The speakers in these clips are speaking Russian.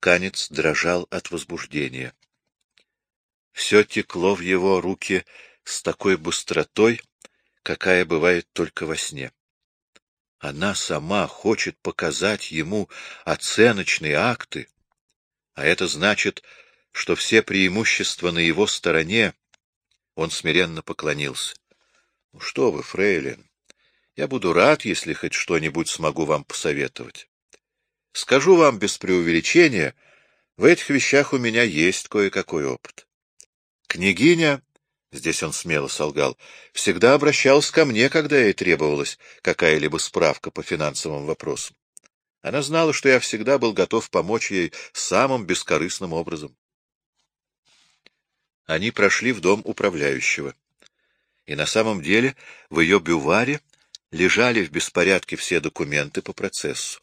Канец дрожал от возбуждения. Все текло в его руки с такой быстротой, какая бывает только во сне. Она сама хочет показать ему оценочные акты, а это значит, что все преимущества на его стороне. Он смиренно поклонился. — Ну что вы, фрейлин, я буду рад, если хоть что-нибудь смогу вам посоветовать. Скажу вам без преувеличения, в этих вещах у меня есть кое-какой опыт. Княгиня здесь он смело солгал, всегда обращалась ко мне, когда ей требовалась какая-либо справка по финансовым вопросам. Она знала, что я всегда был готов помочь ей самым бескорыстным образом. Они прошли в дом управляющего. И на самом деле в ее бюваре лежали в беспорядке все документы по процессу.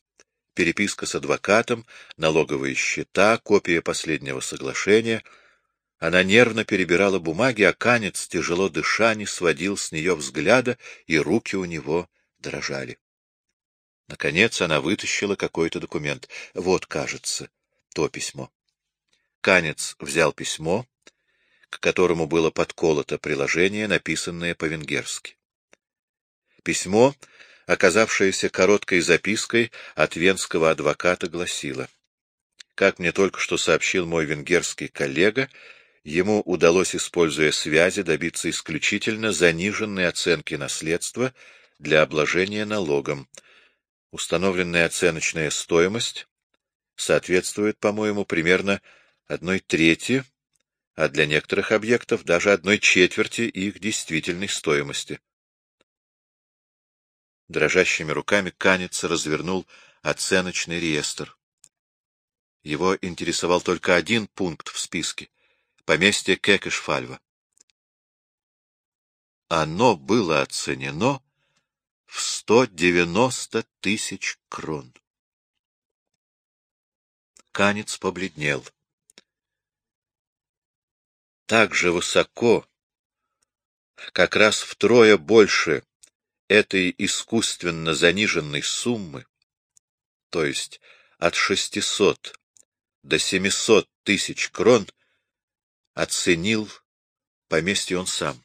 Переписка с адвокатом, налоговые счета, копия последнего соглашения — она нервно перебирала бумаги, а Канец, тяжело дыша, не сводил с нее взгляда, и руки у него дрожали. Наконец она вытащила какой-то документ. Вот, кажется, то письмо. Канец взял письмо, к которому было подколото приложение, написанное по-венгерски. Письмо, оказавшееся короткой запиской от венского адвоката, гласило. Как мне только что сообщил мой венгерский коллега, ему удалось, используя связи, добиться исключительно заниженной оценки наследства для обложения налогом. Установленная оценочная стоимость соответствует, по-моему, примерно одной трети, а для некоторых объектов даже одной четверти их действительной стоимости. Дрожащими руками Канец развернул оценочный реестр. Его интересовал только один пункт в списке поместье Кекешфальва. Оно было оценено в сто девяносто тысяч крон. Канец побледнел. Так же высоко, как раз втрое больше этой искусственно заниженной суммы, то есть от шестисот до семисот тысяч крон, оценил поместье он сам.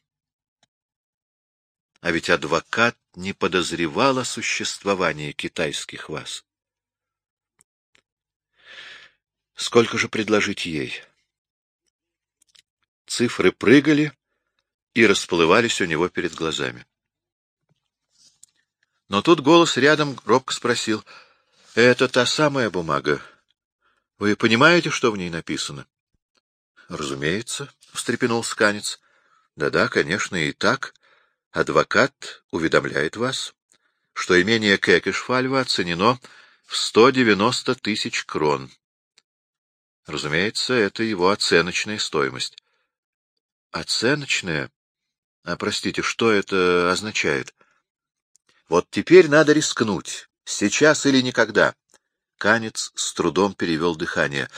А ведь адвокат не подозревал о существовании китайских вас. Сколько же предложить ей? Цифры прыгали и расплывались у него перед глазами. Но тут голос рядом робко спросил, — Это та самая бумага. Вы понимаете, что в ней написано? Разумеется, — встрепенул Сканец. Да — Да-да, конечно, и так. Адвокат уведомляет вас, что имение Кекешфальва оценено в сто девяносто тысяч крон. Разумеется, это его оценочная стоимость. Оценочная? А, простите, что это означает? Вот теперь надо рискнуть. Сейчас или никогда. Канец с трудом перевел дыхание.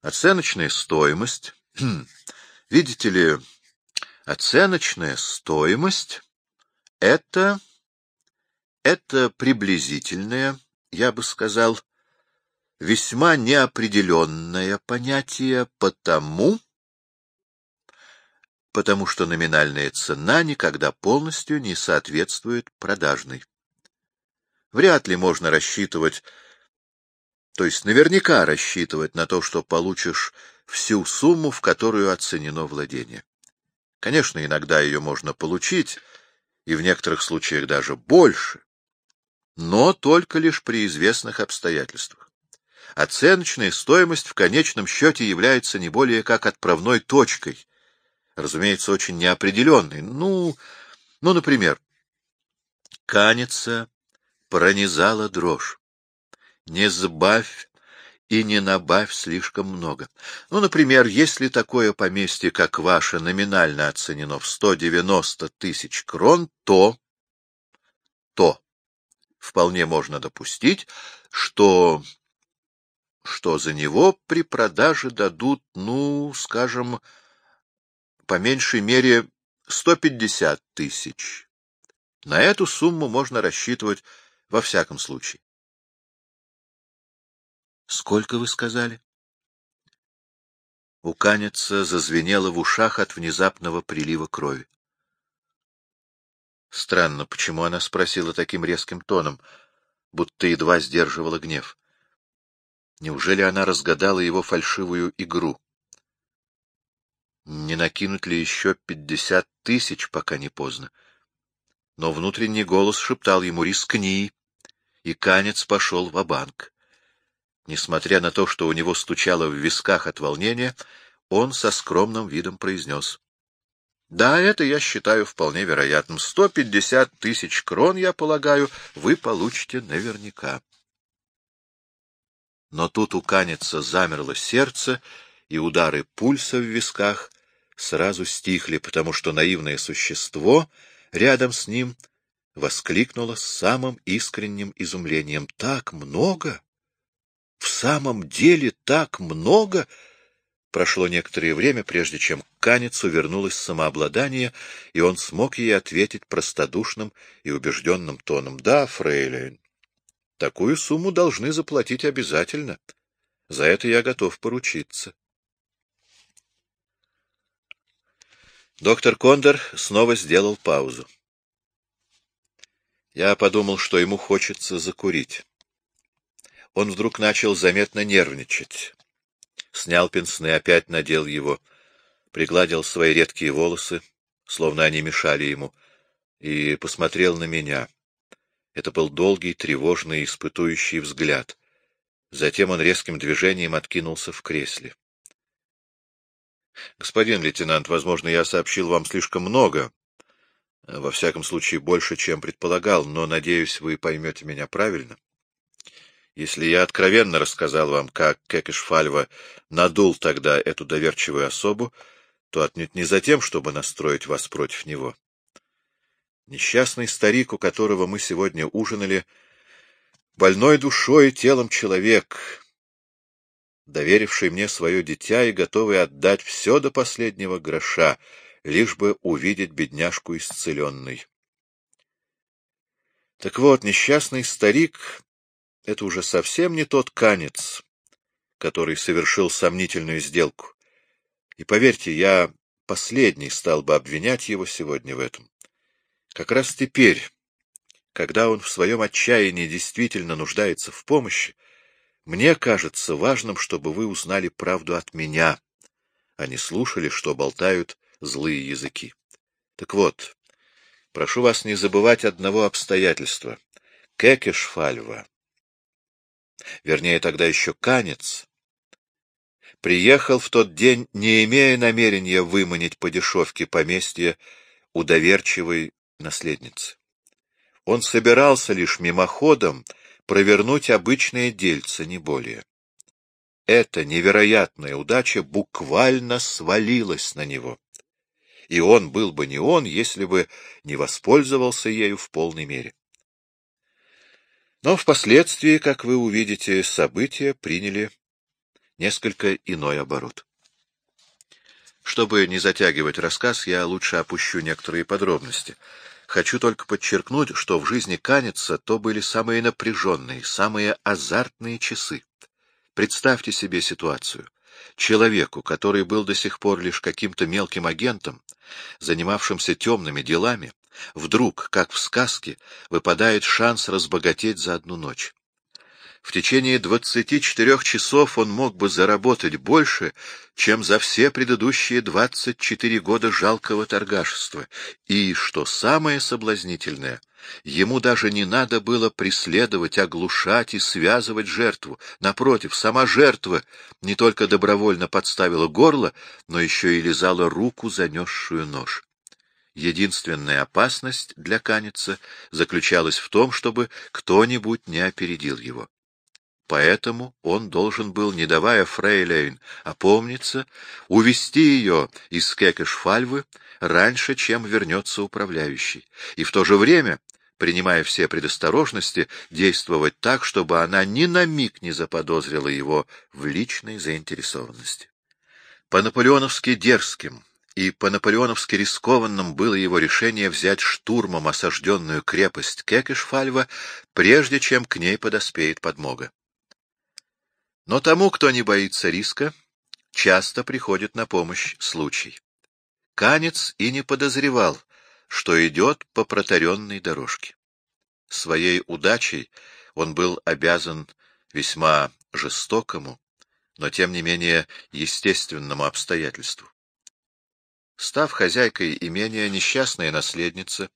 Оценочная стоимость Хм, видите ли, оценочная стоимость — это... это приблизительное, я бы сказал, весьма неопределенное понятие потому, потому что номинальная цена никогда полностью не соответствует продажной. Вряд ли можно рассчитывать, то есть наверняка рассчитывать на то, что получишь всю сумму, в которую оценено владение. Конечно, иногда ее можно получить, и в некоторых случаях даже больше, но только лишь при известных обстоятельствах. Оценочная стоимость в конечном счете является не более как отправной точкой, разумеется, очень неопределенной. Ну, ну, например, каница пронизала дрожь. Не сбавь и не набавь слишком много. Ну, например, если такое поместье, как ваше, номинально оценено в 190 тысяч крон, то... то вполне можно допустить, что... что за него при продаже дадут, ну, скажем, по меньшей мере 150 тысяч. На эту сумму можно рассчитывать во всяком случае. Сколько вы сказали? У Каница зазвенело в ушах от внезапного прилива крови. Странно, почему она спросила таким резким тоном, будто едва сдерживала гнев. Неужели она разгадала его фальшивую игру? Не накинуть ли еще пятьдесят тысяч, пока не поздно? Но внутренний голос шептал ему «Рискни!» И Канец пошел в банк Несмотря на то, что у него стучало в висках от волнения, он со скромным видом произнес. Да, это я считаю вполне вероятным. Сто пятьдесят тысяч крон, я полагаю, вы получите наверняка. Но тут у Каница замерло сердце, и удары пульса в висках сразу стихли, потому что наивное существо рядом с ним воскликнуло с самым искренним изумлением. «Так много! В самом деле так много!» Прошло некоторое время, прежде чем к Каницу вернулось самообладание, и он смог ей ответить простодушным и убежденным тоном. — Да, фрейлин, такую сумму должны заплатить обязательно. За это я готов поручиться. Доктор Кондор снова сделал паузу. Я подумал, что ему хочется закурить. Он вдруг начал заметно нервничать снял пенсне, опять надел его, пригладил свои редкие волосы, словно они мешали ему, и посмотрел на меня. Это был долгий, тревожный, испытующий взгляд. Затем он резким движением откинулся в кресле. — Господин лейтенант, возможно, я сообщил вам слишком много, во всяком случае больше, чем предполагал, но, надеюсь, вы поймете меня правильно. Если я откровенно рассказал вам, как Кекешфальва надул тогда эту доверчивую особу, то отнюдь не за тем, чтобы настроить вас против него. Несчастный старик, у которого мы сегодня ужинали, больной душой и телом человек, доверивший мне свое дитя и готовый отдать все до последнего гроша, лишь бы увидеть бедняжку исцеленной. Так вот, несчастный старик это уже совсем не тот канец, который совершил сомнительную сделку. И поверьте, я последний стал бы обвинять его сегодня в этом. Как раз теперь, когда он в своем отчаянии действительно нуждается в помощи, мне кажется важным, чтобы вы узнали правду от меня, а не слушали, что болтают злые языки. Так вот, прошу вас не забывать одного обстоятельства. Кекешфальва вернее, тогда еще Канец, приехал в тот день, не имея намерения выманить по дешевке поместье у доверчивой наследницы. Он собирался лишь мимоходом провернуть обычное дельце, не более. Эта невероятная удача буквально свалилась на него. И он был бы не он, если бы не воспользовался ею в полной мере. Но впоследствии, как вы увидите, события приняли несколько иной оборот. Чтобы не затягивать рассказ, я лучше опущу некоторые подробности. Хочу только подчеркнуть, что в жизни Каница то были самые напряженные, самые азартные часы. Представьте себе ситуацию. Человеку, который был до сих пор лишь каким-то мелким агентом, занимавшимся темными делами, Вдруг, как в сказке, выпадает шанс разбогатеть за одну ночь. В течение двадцати четырех часов он мог бы заработать больше, чем за все предыдущие двадцать четыре года жалкого торгашества. И, что самое соблазнительное, ему даже не надо было преследовать, оглушать и связывать жертву. Напротив, сама жертва не только добровольно подставила горло, но еще и лизала руку, занесшую нож. Единственная опасность для Каница заключалась в том, чтобы кто-нибудь не опередил его. Поэтому он должен был, не давая Фрейлейн опомниться, увести ее из Кекешфальвы раньше, чем вернется управляющий, и в то же время, принимая все предосторожности, действовать так, чтобы она ни на миг не заподозрила его в личной заинтересованности. По-наполеоновски дерзким, и по-наполеоновски рискованным было его решение взять штурмом осажденную крепость Кекешфальва, прежде чем к ней подоспеет подмога. Но тому, кто не боится риска, часто приходит на помощь случай. Канец и не подозревал, что идет по протаренной дорожке. Своей удачей он был обязан весьма жестокому, но тем не менее естественному обстоятельству. Став хозяйкой имения, несчастная наследница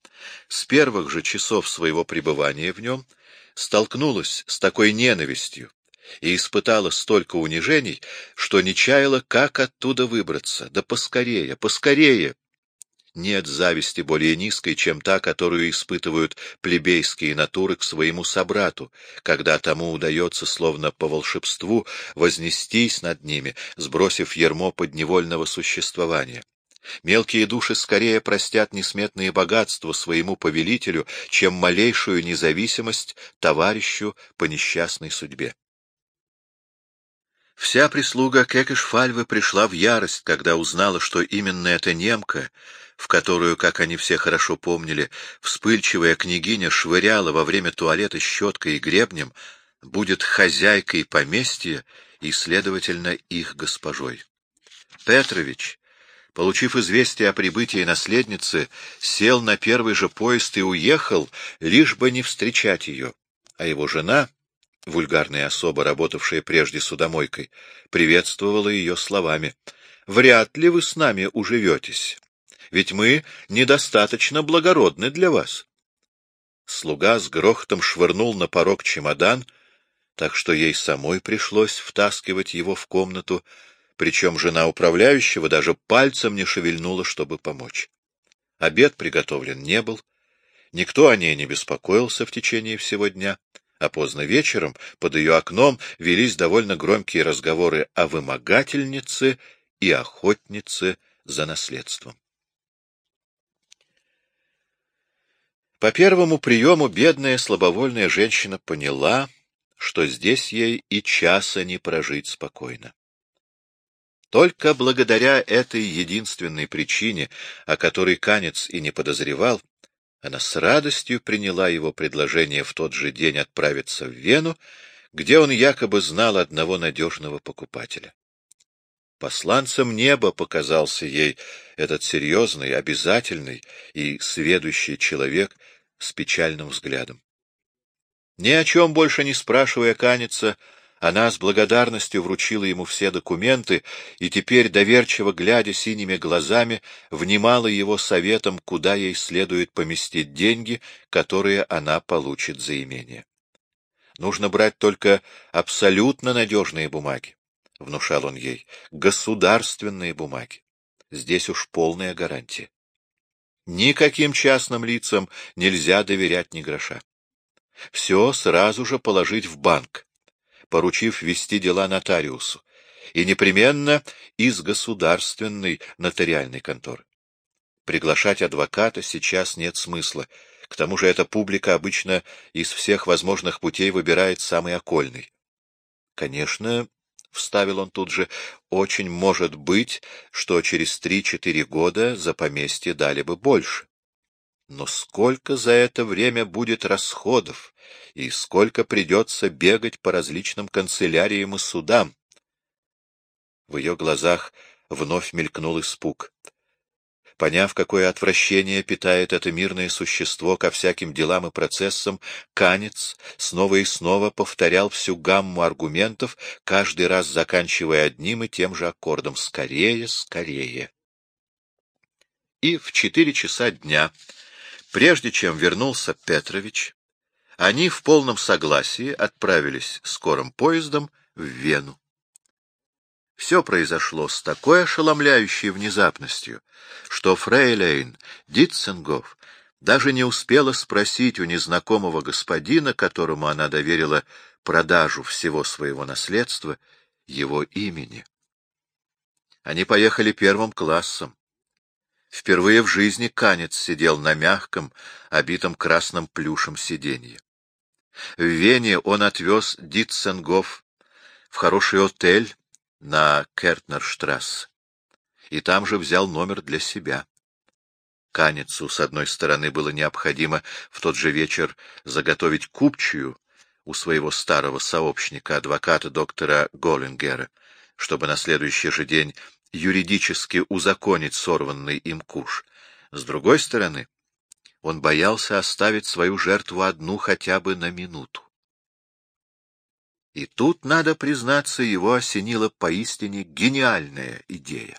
с первых же часов своего пребывания в нем столкнулась с такой ненавистью и испытала столько унижений, что не чаяла, как оттуда выбраться. Да поскорее, поскорее! Нет зависти более низкой, чем та, которую испытывают плебейские натуры к своему собрату, когда тому удается, словно по волшебству, вознестись над ними, сбросив ермо подневольного существования. Мелкие души скорее простят несметные богатства своему повелителю, чем малейшую независимость товарищу по несчастной судьбе. Вся прислуга Кекешфальвы пришла в ярость, когда узнала, что именно эта немка — в которую, как они все хорошо помнили, вспыльчивая княгиня швыряла во время туалета щеткой и гребнем, будет хозяйкой поместья и, следовательно, их госпожой. Петрович, получив известие о прибытии наследницы, сел на первый же поезд и уехал, лишь бы не встречать ее, а его жена — вульгарная особа, работавшая прежде судомойкой, приветствовала ее словами. — Вряд ли вы с нами уживетесь ведь мы недостаточно благородны для вас. Слуга с грохотом швырнул на порог чемодан, так что ей самой пришлось втаскивать его в комнату, причем жена управляющего даже пальцем не шевельнула, чтобы помочь. Обед приготовлен не был, никто о ней не беспокоился в течение всего дня, а поздно вечером под ее окном велись довольно громкие разговоры о вымогательнице и охотнице за наследством. По первому приему бедная слабовольная женщина поняла, что здесь ей и часа не прожить спокойно. Только благодаря этой единственной причине, о которой Канец и не подозревал, она с радостью приняла его предложение в тот же день отправиться в Вену, где он якобы знал одного надежного покупателя. Посланцем неба показался ей этот серьезный, обязательный и сведущий человек, с печальным взглядом. Ни о чем больше не спрашивая Каница, она с благодарностью вручила ему все документы и теперь, доверчиво глядя синими глазами, внимала его советом, куда ей следует поместить деньги, которые она получит за имение. Нужно брать только абсолютно надежные бумаги, — внушал он ей, — государственные бумаги. Здесь уж полная гарантия. Никаким частным лицам нельзя доверять ни гроша. Все сразу же положить в банк, поручив вести дела нотариусу, и непременно из государственной нотариальной конторы. Приглашать адвоката сейчас нет смысла, к тому же эта публика обычно из всех возможных путей выбирает самый окольный. Конечно, — вставил он тут же, — очень может быть, что через три-четыре года за поместье дали бы больше. Но сколько за это время будет расходов, и сколько придется бегать по различным канцеляриям и судам? В ее глазах вновь мелькнул испуг. Поняв, какое отвращение питает это мирное существо ко всяким делам и процессам, Канец снова и снова повторял всю гамму аргументов, каждый раз заканчивая одним и тем же аккордом «скорее, скорее». И в четыре часа дня, прежде чем вернулся Петрович, они в полном согласии отправились скорым поездом в Вену. Все произошло с такой ошеломляющей внезапностью, что фрейлейн Дитценгоф даже не успела спросить у незнакомого господина, которому она доверила продажу всего своего наследства, его имени. Они поехали первым классом. Впервые в жизни Канец сидел на мягком, обитом красным плюшем сиденье. В Вене он отвез Дитценгоф в хороший отель, на Кертнерштрассе, и там же взял номер для себя. Каницу, с одной стороны, было необходимо в тот же вечер заготовить купчую у своего старого сообщника, адвоката доктора Голлингера, чтобы на следующий же день юридически узаконить сорванный им куш. С другой стороны, он боялся оставить свою жертву одну хотя бы на минуту. И тут, надо признаться, его осенила поистине гениальная идея.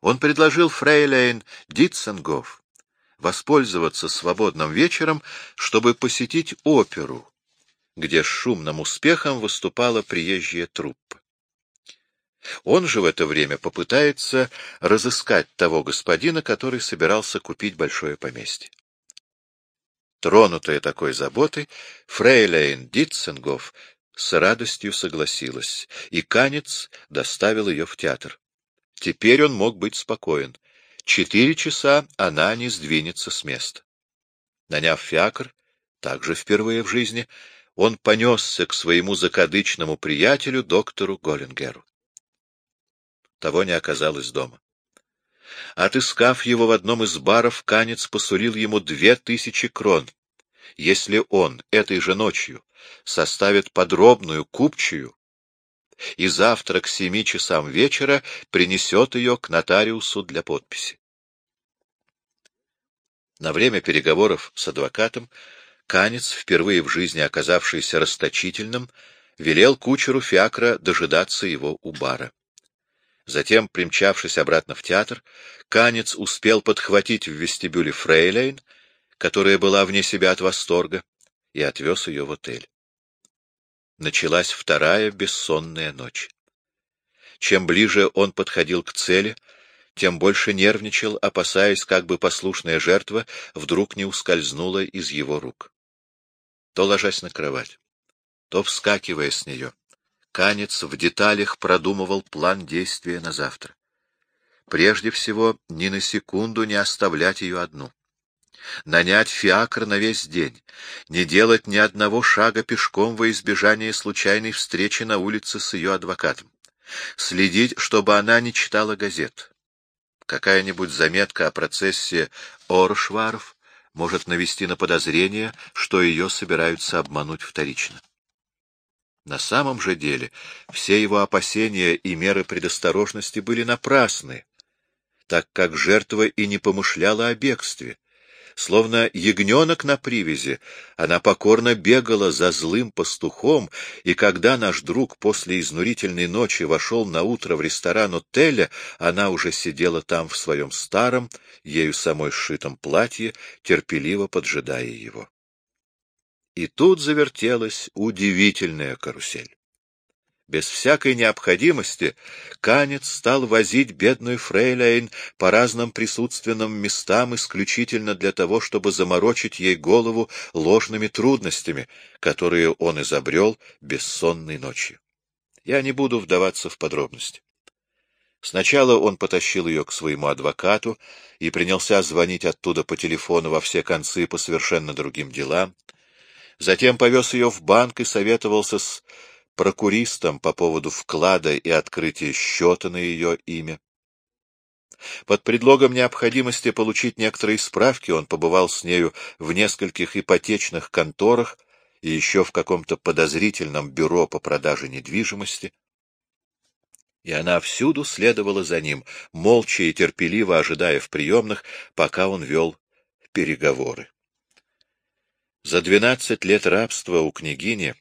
Он предложил фрейлейн Дитценгоф воспользоваться свободным вечером, чтобы посетить оперу, где с шумным успехом выступала приезжая труппа. Он же в это время попытается разыскать того господина, который собирался купить большое поместье. Тронутая такой заботой, фрейлейн Дитценгоф с радостью согласилась, и Канец доставил ее в театр. Теперь он мог быть спокоен. Четыре часа она не сдвинется с места. Наняв фиакр, также впервые в жизни, он понесся к своему закадычному приятелю, доктору Голлингеру. Того не оказалось дома. Отыскав его в одном из баров, Канец посулил ему две тысячи крон, если он этой же ночью составит подробную купчую и завтра к семи часам вечера принесет ее к нотариусу для подписи. На время переговоров с адвокатом Канец, впервые в жизни оказавшийся расточительным, велел кучеру Фиакра дожидаться его у бара. Затем, примчавшись обратно в театр, Канец успел подхватить в вестибюле Фрейлейн, которая была вне себя от восторга, и отвез ее в отель. Началась вторая бессонная ночь. Чем ближе он подходил к цели, тем больше нервничал, опасаясь, как бы послушная жертва вдруг не ускользнула из его рук. То ложась на кровать, то вскакивая с нее, Канец в деталях продумывал план действия на завтра. Прежде всего, ни на секунду не оставлять ее одну. Нанять фиакр на весь день, не делать ни одного шага пешком во избежание случайной встречи на улице с ее адвокатом. Следить, чтобы она не читала газет. Какая-нибудь заметка о процессе Оршваров может навести на подозрение, что ее собираются обмануть вторично. На самом же деле все его опасения и меры предосторожности были напрасны, так как жертва и не помышляла о бегстве. Словно ягненок на привязи, она покорно бегала за злым пастухом, и когда наш друг после изнурительной ночи вошел на утро в ресторан отеля, она уже сидела там в своем старом, ею самой сшитом платье, терпеливо поджидая его. И тут завертелась удивительная карусель. Без всякой необходимости Канец стал возить бедную фрейлейн по разным присутственным местам исключительно для того, чтобы заморочить ей голову ложными трудностями, которые он изобрел бессонной ночью. Я не буду вдаваться в подробности. Сначала он потащил ее к своему адвокату и принялся звонить оттуда по телефону во все концы по совершенно другим делам, Затем повез ее в банк и советовался с прокуристом по поводу вклада и открытия счета на ее имя. Под предлогом необходимости получить некоторые справки он побывал с нею в нескольких ипотечных конторах и еще в каком-то подозрительном бюро по продаже недвижимости. И она всюду следовала за ним, молча и терпеливо ожидая в приемных, пока он вел переговоры. За двенадцать лет рабства у княгини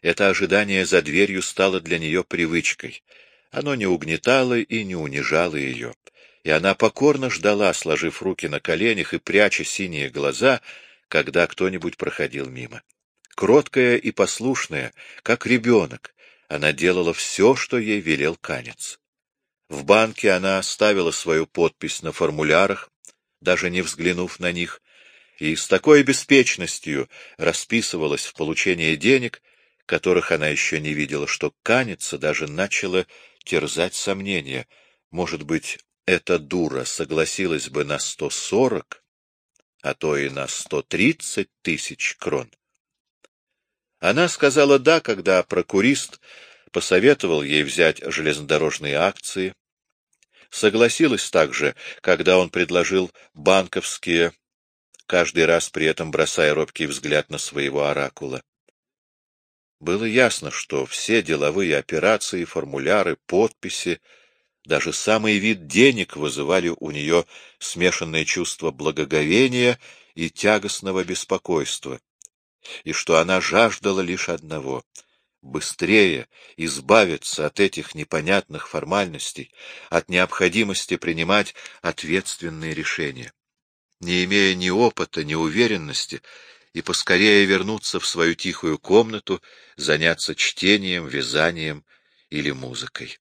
это ожидание за дверью стало для нее привычкой. Оно не угнетало и не унижало ее, и она покорно ждала, сложив руки на коленях и пряча синие глаза, когда кто-нибудь проходил мимо. Кроткая и послушная, как ребенок, она делала все, что ей велел канец. В банке она оставила свою подпись на формулярах, даже не взглянув на них, и с такой беспечностью расписывалась в получении денег, которых она еще не видела, что канется даже начала терзать сомнения. Может быть, эта дура согласилась бы на сто сорок, а то и на сто тридцать тысяч крон. Она сказала «да», когда прокурист посоветовал ей взять железнодорожные акции, согласилась также, когда он предложил банковские каждый раз при этом бросая робкий взгляд на своего оракула. Было ясно, что все деловые операции, формуляры, подписи, даже самый вид денег вызывали у нее смешанное чувство благоговения и тягостного беспокойства, и что она жаждала лишь одного — быстрее избавиться от этих непонятных формальностей, от необходимости принимать ответственные решения. Не имея ни опыта, ни уверенности, и поскорее вернуться в свою тихую комнату, заняться чтением, вязанием или музыкой.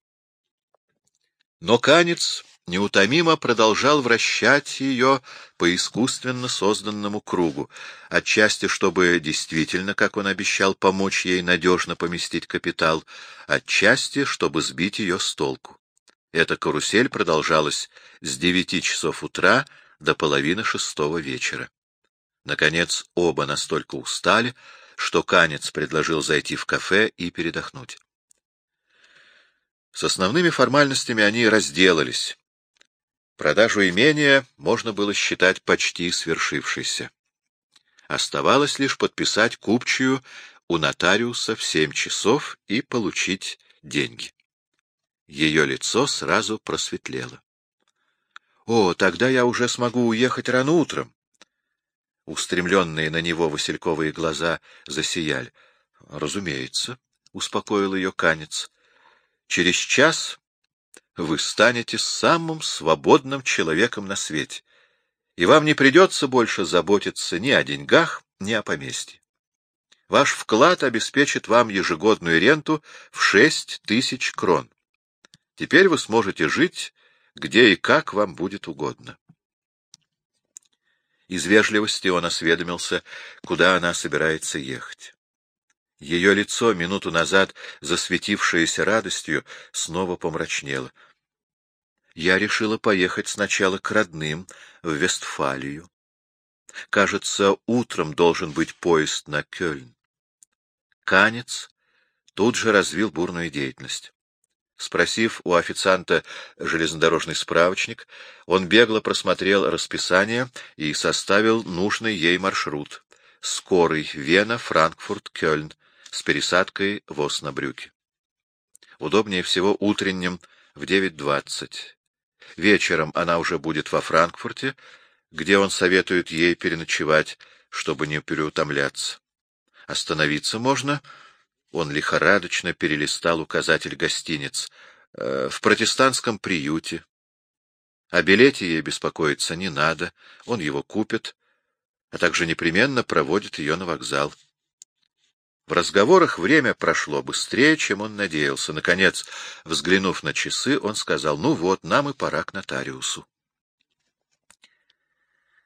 Но Канец неутомимо продолжал вращать ее по искусственно созданному кругу, отчасти, чтобы действительно, как он обещал, помочь ей надежно поместить капитал, отчасти, чтобы сбить ее с толку. Эта карусель продолжалась с девяти часов утра до половины шестого вечера. Наконец, оба настолько устали, что Канец предложил зайти в кафе и передохнуть. С основными формальностями они разделались. Продажу имения можно было считать почти свершившейся. Оставалось лишь подписать купчую у нотариуса в семь часов и получить деньги. Ее лицо сразу просветлело. — О, тогда я уже смогу уехать рано утром. Устремленные на него васильковые глаза засияли. — Разумеется, — успокоил ее канец. Через час вы станете самым свободным человеком на свете, и вам не придется больше заботиться ни о деньгах, ни о поместье. Ваш вклад обеспечит вам ежегодную ренту в шесть тысяч крон. Теперь вы сможете жить, где и как вам будет угодно. Из вежливости он осведомился, куда она собирается ехать. Ее лицо, минуту назад засветившееся радостью, снова помрачнело. Я решила поехать сначала к родным, в Вестфалию. Кажется, утром должен быть поезд на Кёльн. Канец тут же развил бурную деятельность. Спросив у официанта железнодорожный справочник, он бегло просмотрел расписание и составил нужный ей маршрут. Скорый Вена, Франкфурт, Кёльн с пересадкой в Оснабрюке. Удобнее всего утренним в 9.20. Вечером она уже будет во Франкфурте, где он советует ей переночевать, чтобы не переутомляться. Остановиться можно. Он лихорадочно перелистал указатель гостиниц. Э, в протестантском приюте. О билете ей беспокоиться не надо, он его купит, а также непременно проводит ее на вокзал. В разговорах время прошло быстрее, чем он надеялся. Наконец, взглянув на часы, он сказал, «Ну вот, нам и пора к нотариусу».